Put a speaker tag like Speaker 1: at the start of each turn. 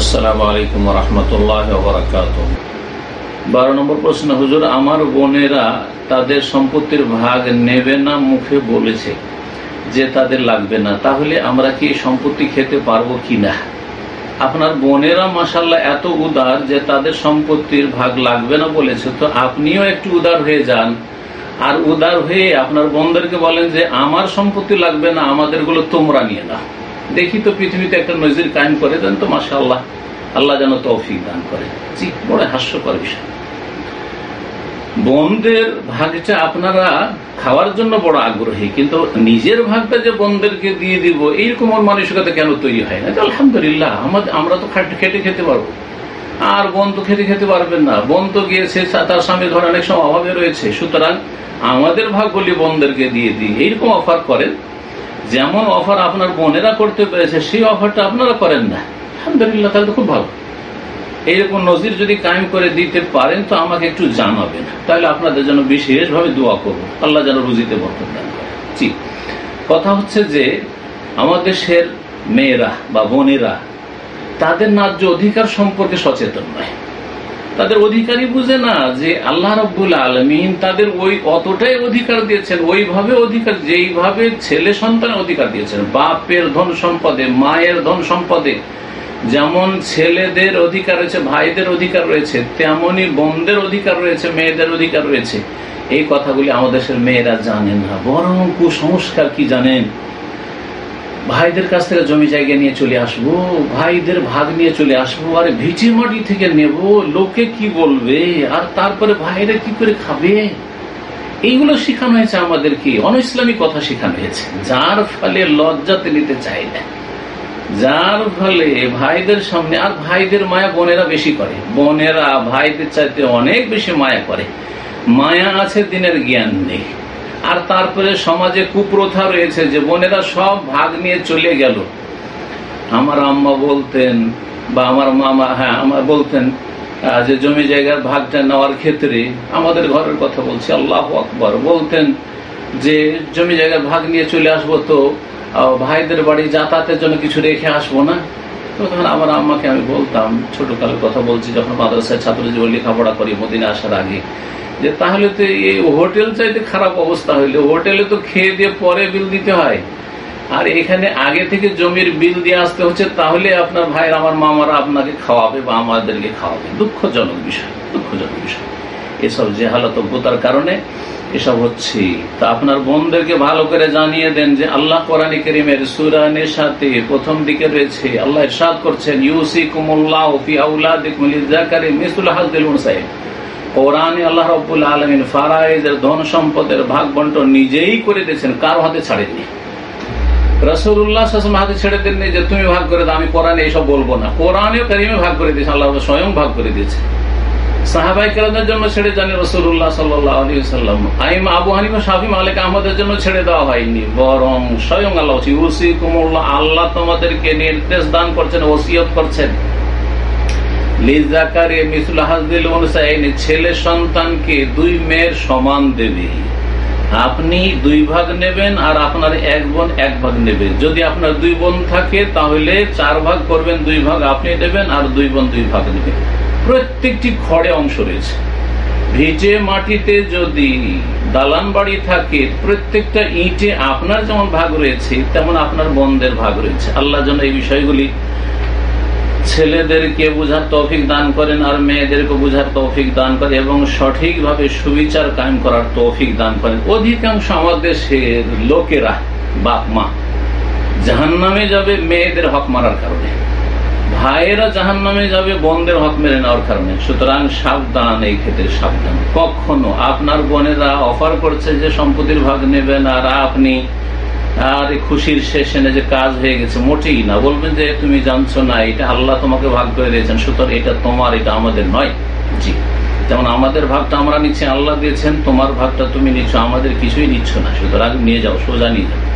Speaker 1: আসসালামু আলাইকুম রহমতুল্লাহ বরাকাত বারো নম্বর প্রশ্ন, হুজুর, আমার বোনেরা তাদের সম্পত্তির ভাগ নেবে না মুখে বলেছে যে তাদের লাগবে না। তাহলে আমরা কি সম্পত্তি খেতে পারব কি না আপনার বোনেরা মাসাল্লাহ এত উদার যে তাদের সম্পত্তির ভাগ লাগবে না বলেছে, তো আপনিও একটু উদার হয়ে যান। আর উদার হয়ে আপনার বোনদেরকে বলেন যে, আমার সম্পত্তি লাগবে না, আমাদেরগুলো তোমরা নিয়ে না দেখি তো পৃথিবীতে একটা নজির কায়েম করে দেন তো মাসা আল্লাহ আল্লাহ যেন তৌফিক দান করে। জি, বড় হাস্যকর বিষয়। বোনদের ভাগটা আপনারা খাওয়ার জন্য বড় আগ্রহী, কিন্তু নিজের ভাগটা যে বোনদেরকে দিয়ে দিব, এইরকম মানসিকতা কেন তৈরি হয় না? আলহামদুলিল্লাহ, আমাদের আমরা তো খেটে খেতে পারব। আর বোন তো খেতে খেতে পারবেন না। বোন তো গিয়েছে তার স্বামী ধর অনেক সময় অভাবে রয়েছে। সুতরাং আমাদের ভাগগুলি বোনদেরকে দিয়ে দিই। এইরকম অফার করেন। যেমন অফার আপনার বোনেরা করতে পেরেছে, সেই অফারটা আপনারা করেন না। আলহামদুলিল্লাহ, তাহলে তো খুব ভালো। এইরকম নজির যদি কায়েম করে দিতে পারেন, তো আমাকে একটু জানাবেন। তাহলে আপনাদের জন্য বিশেষভাবে দোয়া করব। আল্লাহ যেন রুজিতে বর্তন দান জি। কথা হচ্ছে যে আমাদের দেশের মেয়েরা বা বোনেরা, তাদের ন্যায্য অধিকার সম্পর্কে সচেতন নয়। তাদের অধিকারই বুঝে না যে আল্লাহ রব্বুল আলমিন তাদের ওই অতটাই অধিকার দিয়েছেন, ওইভাবে অধিকার, যেইভাবে ছেলে সন্তানের অধিকার দিয়েছেন। বাপের ধন সম্পদে, মায়ের ধন সম্পদে যেমন ছেলেদের অধিকার রয়েছে, ভাইদের অধিকার রয়েছে তেমনই বোনদের অধিকার রয়েছে, মেয়েদের অধিকার রয়েছে। এই কথাগুলি আমাদের মেয়েরা জানেন না, বরং কুসংস্কার কি জানেন? ভাইদের কাছ থেকে জমি জায়গা নিয়ে চলে আসব, ভাইদের ভাগ নিয়ে চলে আসব, আর ভিটি মাটি থেকে নেব, লোকে কি বলবে, আর তারপরে ভাইরা কি করে খাবে? এইগুলো শেখানো হয়েছে আমাদের কি অনইসলামী কথা শেখানো হয়েছে। যার ফলে লজ্জাতে নিতে চাই না। যার ফলে ভাইদের সামনে, আর ভাইদের মায়া বোনেরা বেশি করে। বোনেরা ভাইদের চাইতে অনেক বেশি মায়া করে। মায়া আছে দিনের জ্ঞান নেই। আর তারপরে সমাজে কুপ্রথা রয়েছে যে বোনেরা সব ভাগ নিয়ে চলে গেল। আমার আম্মা বলতেন বা আমার মামা হ্যাঁ আমার বলতেন যে জমি জায়গার ভাগটা নেওয়ার ক্ষেত্রে আমাদের ঘরের কথা বলছি, আল্লাহ আকবর। বলতেন যে জমি জায়গার ভাগ নিয়ে চলে আসব তো ভাইদের বাড়ি যাতায়াতের জন্য কিছু রেখে আসব না? তখন আমার আম্মাকে আমি বলতাম, ছোটকালের কথা বলছি, যখন মাদ্রাসায় ছাত্র জীবন লেখাপড়া করি মদিনে আসার আগে। যে তাহলে তো এই হোটেল চাইতে খারাপ অবস্থা হইলে। হোটেলে তো খেয়ে দিয়ে পরে বিল দিতে হয়। আর এখানে আগে থেকে জমির বিল দিয়ে আসতে হচ্ছে, তাহলে আপনার ভাইয়ের আমার মামারা আপনাকে খাওয়াবে বা আমাদেরকে খাওয়াবে। দুঃখজনক বিষয় দুঃখজনক বিষয়। এসব জেহালতজ্ঞতার কারণে এসব হচ্ছে। তা আপনার বোনদেরকে ভালো করে জানিয়ে দেন যে আল্লাহ কোরআনী করিমের সুরানের সাথে প্রথম দিকে রয়েছে, আল্লাহ ইরশাদ করছেন ইউসি কুমুল্লাহ কোরআনে আল্লাহ রব্বুল আলমিন ফারাইজের ধন সম্পদের ভাগ বন্টন নিজেই করে দিয়েছেন, কারও হাতে ছাড়েননি। রসুল্লাহ হাতে ছেড়ে দেননি যে, তুমি ভাগ করে দাও, আমি কোরআনে এইসব বলব না। কোরআনেও কারিমে ভাগ করে দিয়েছে আল্লাহ স্বয়ং ভাগ করে দিয়েছে জন্য ছেড়ে জানি রসুল্লাহ সাল্লাম আইম আবু মালিক আমাদের জন্য ছেড়ে দেওয়া হয়নি। বরং স্বয়ং আল্লাহ আল্লাহ তোমাদেরকে নির্দেশ দান করছেন, ওসিয়ত করছেন। ছেলে সন্তানকে দুই মেয়ের সমান দেবে। আপনি দুই ভাগ নেবেন আর আপনার এক বোন এক ভাগ নেবে। যদি আপনার দুই বোন থাকে, তাহলে চার ভাগ করবেন, দুই ভাগ আপনি দেবেন আর দুই বোন দুই ভাগ নেবেন প্রত্যেকটি খড়ে অংশ রয়েছে। ভিজে মাটিতে যদি দালান বাড়ি থাকে, প্রত্যেকটা ইটে আপনার যেমন ভাগ রয়েছে, তেমন আপনার বোনদের ভাগ রয়েছে। আল্লাহ যেন এই বিষয়গুলি ছেলেদেরকে বুঝার তৌফিক দান করেন আর মেয়েদেরকে বুঝার তৌফিক দান করেন এবং সঠিকভাবে সুবিচার কায়েম করার তৌফিক দান করেন। অধিকাংশ আমাদের দেশের লোকেরা বাপ মা জাহান নামে যাবে মেয়েদের হক মারার কারণে। ভাইয়েরা জাহান নামে যাবে, বন্ধের হক মেরে নেওয়ার কারণে। সুতরাং সাবধান, এই ক্ষেত্রে সাবধান। কখনো আপনার বোনেরা অফার করছে যে সম্পত্তির ভাগ নেবেন আর আপনি আর খুশির শেষে যে কাজ হয়ে গেছে, মোটেই না। বলবেন যে, তুমি জানছো না, এটা আল্লাহ তোমাকে ভাগ করে দিয়েছেন, সুতরাং এটা তোমার, এটা আমাদের নয়। জি। যেমন আমাদের ভাগটা আমরা নিচ্ছি, আল্লাহ দিয়েছেন, তোমার ভাগটা তুমি নিচ্ছ, আমাদের কিছুই নিচ্ছ না। সুতরাং নিয়ে যাও, সোজা নিয়ে যাও।